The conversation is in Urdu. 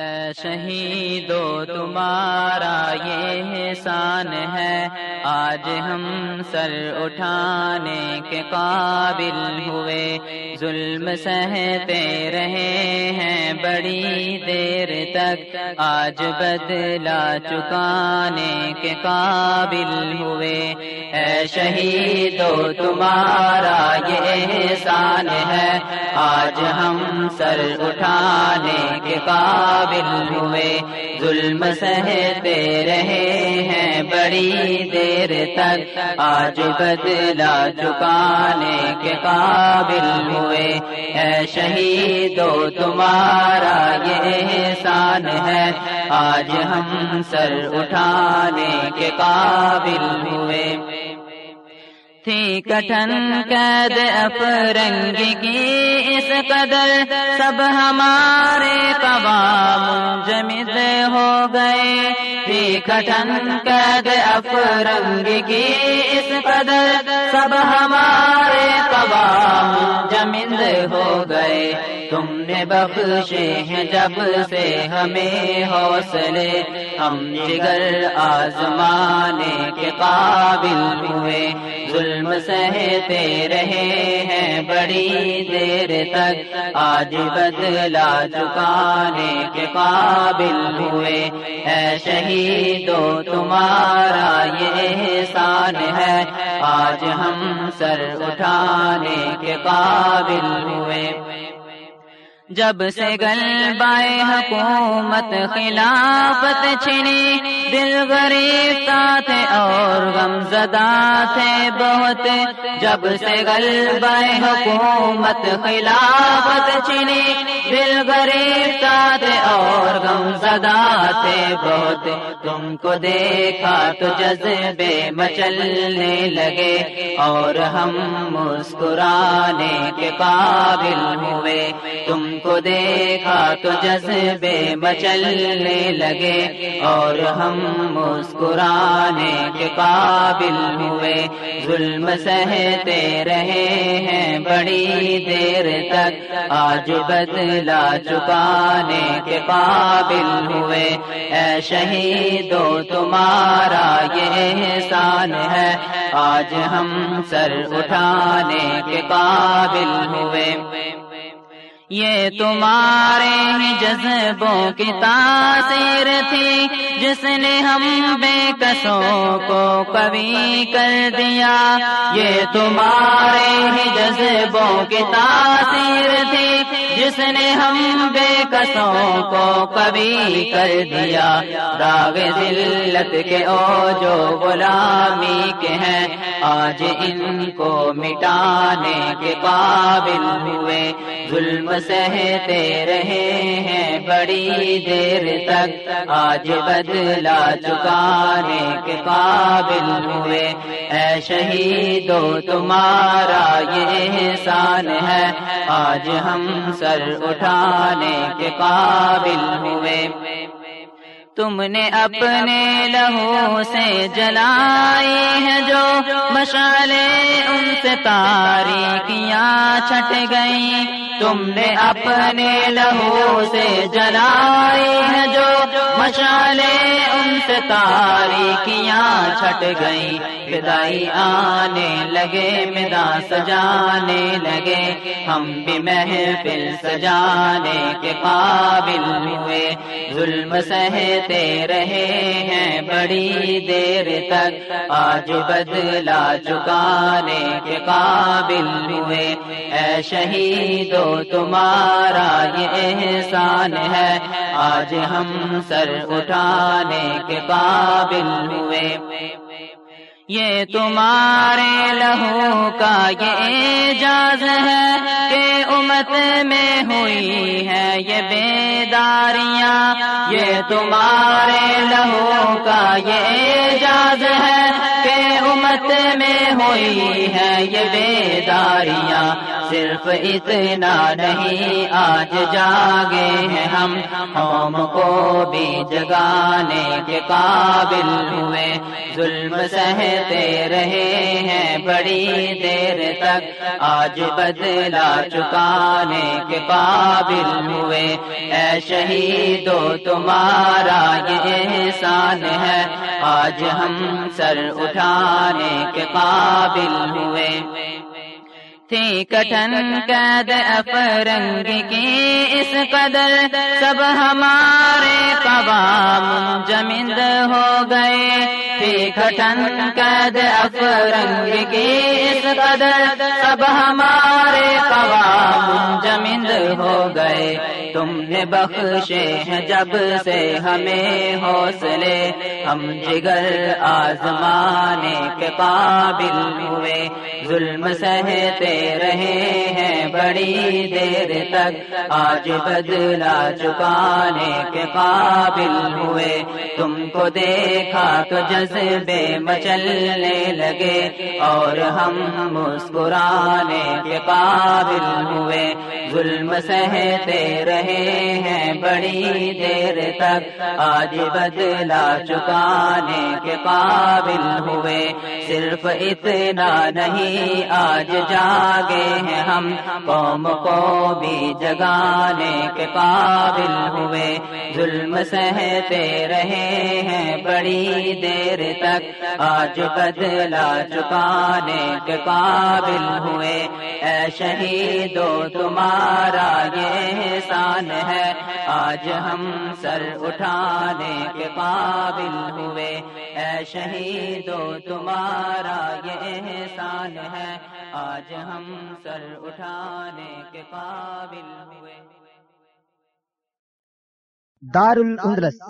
اے شہیدو تمہارا یہ احسان ہے۔ آج ہم سر اٹھانے کے قابل ہوئے۔ ظلم سہتے رہے ہیں بڑی دیر تک۔ آج بدلا چکانے کے قابل ہوئے۔ اے شہیدو تمہارا یہ احسان ہے۔ آج ہم سر اٹھانے کے قابل قابل ہوئے۔ ظلم سہتے رہے ہیں بڑی دیر تک۔ آج بدلا چکانے کے قابل ہوئے۔ اے شہیدو، تمہارا یہ احسان ہے۔ آج ہم سر اٹھانے کے قابل ہوئے۔ تھی کٹن قید افرنگ کی اس قدر سب ہمارے قوام جمد ہو گئے۔ تھی کٹن قید افرنگ کی اس قدر سب ہمارے قوام جمد ہو گئے۔ تم نے بخشے ہیں جب سے ہمیں حوصلے، ہم جگر آزمانے کے قابل ہوئے۔ ظلم سہتے رہے ہیں بڑی دیر تک، آج بدلا چکانے کے قابل ہوئے۔ اے شہیدو، تمہارا یہ احسان ہے۔ آج ہم سر اٹھانے کے قابل ہوئے۔ جب سے گل بائے حکومت خلافت چھنی دل غریب تھے اور غم زدہ تھے بہت۔ جب سے گل بائے حکومت خلافت چھنی دل غریب تھے اور غم زدہ تھے بہت۔ تم کو دیکھا تو جذبے مچلنے لگے اور ہم مسکرانے کے قابل ہوئے۔ تم کو دیکھا تو جذبے مچلنے لگے اور ہم مسکرانے کے قابل ہوئے۔ ظلم سہتے رہے ہیں بڑی دیر تک، آج بدلا چکانے کے قابل ہوئے۔ اے شہیدو، تمہارا یہ احسان ہے۔ آج ہم سر اٹھانے کے قابل ہوئے۔ یہ تمہارے ہی جذبوں کی تاثیر تھی، جس نے ہم بے کسوں کو کبھی کر دیا۔ یہ تمہارے ہی جذبوں کی تاثیر تھی، جس نے ہم بے کسوں کو کبھی کر دیا۔ داغ ذلت کے او جو غلامی کے ہیں آج ان کو مٹانے کے قابل ہوئے۔ ظلم سہتے رہے ہیں بڑی دیر تک۔ آج بدلا چکانے کے قابل ہوئے۔ اے شہیدو، تمہارا یہ احسان ہے۔ آج ہم سر اٹھانے کے قابل ہوئے۔ تم نے اپنے لہو سے جلائی ہے جو مشعلے ان سے تاریخیاں چھٹ گئی تم نے اپنے لہو سے جلائی ہے جو مشالے ان سے تاریخیاں چھٹ گئی بدائی آنے لگے، مدا سجانے لگے۔ ہم بھی محفل سجانے کے قابل ہوئے۔ ظلم سہتے رہے ہیں بڑی دیر تک۔ آج بدلا چکانے کے قابل ہوئے۔ اے شہیدو تمہارا یہ احسان ہے۔ آج ہم سر اٹھانے کے قابل ہوئے۔ یہ تمہارے لہو کا یہ اعجاز ہے کہ امت میں ہوئی ہے یہ بیداریاں۔ یہ تمہارے لہو کا یہ اعجاز ہے کہ امت میں ہوئی ہے یہ بیداریاں۔ صرف اتنا نہیں، آج جاگے ہیں ہم۔ قوم کو بھی جگانے کے قابل ہوئے۔ ظلم سہتے رہے ہیں بڑی دیر تک۔ آج بدلا چکانے کے قابل ہوئے۔ اے شہیدو، تمہارا یہ احسان ہے۔ آج ہم سر اٹھانے کے قابل ہوئے۔ تھی کٹن قید افرنگ کی اس قدر سب ہمارے قوام جمند ہو گئے۔ تھی کٹن قید افرنگ کی اس قدر سب ہمارے قوام جمند ہو گئے۔ تم نے بخشے ہیں جب سے ہمیں حوصلے۔ ہم جگر آزمانے کے قابل ہوئے۔ ظلم سہتے رہے ہیں بڑی دیر تک۔ آج بدلا چکانے کے قابل ہوئے۔ تم کو دیکھا تو جذبے مچلنے لگے۔ اور ہم مسکرانے کے قابل ہوئے۔ ظلم سہتے رہے رہے ہیں بڑی دیر تک۔ آج بدلا چکانے کے قابل ہوئے۔ صرف اتنا نہیں، آج جاگے ہیں ہم۔ قوم کو بھی جگانے کے قابل ہوئے۔ ظلم سہتے رہے ہیں بڑی دیر تک۔ آج بدلا چکانے کے قابل ہوئے۔ اے شہیدو، تمہارا یہ شان ہے۔ آج ہم سر اٹھانے کے قابل ہوئے۔ اے شہیدو، تمہارا یہ احسان ہے۔ آج ہم سر اٹھانے کے قابل ہوئے۔ دار الاندلس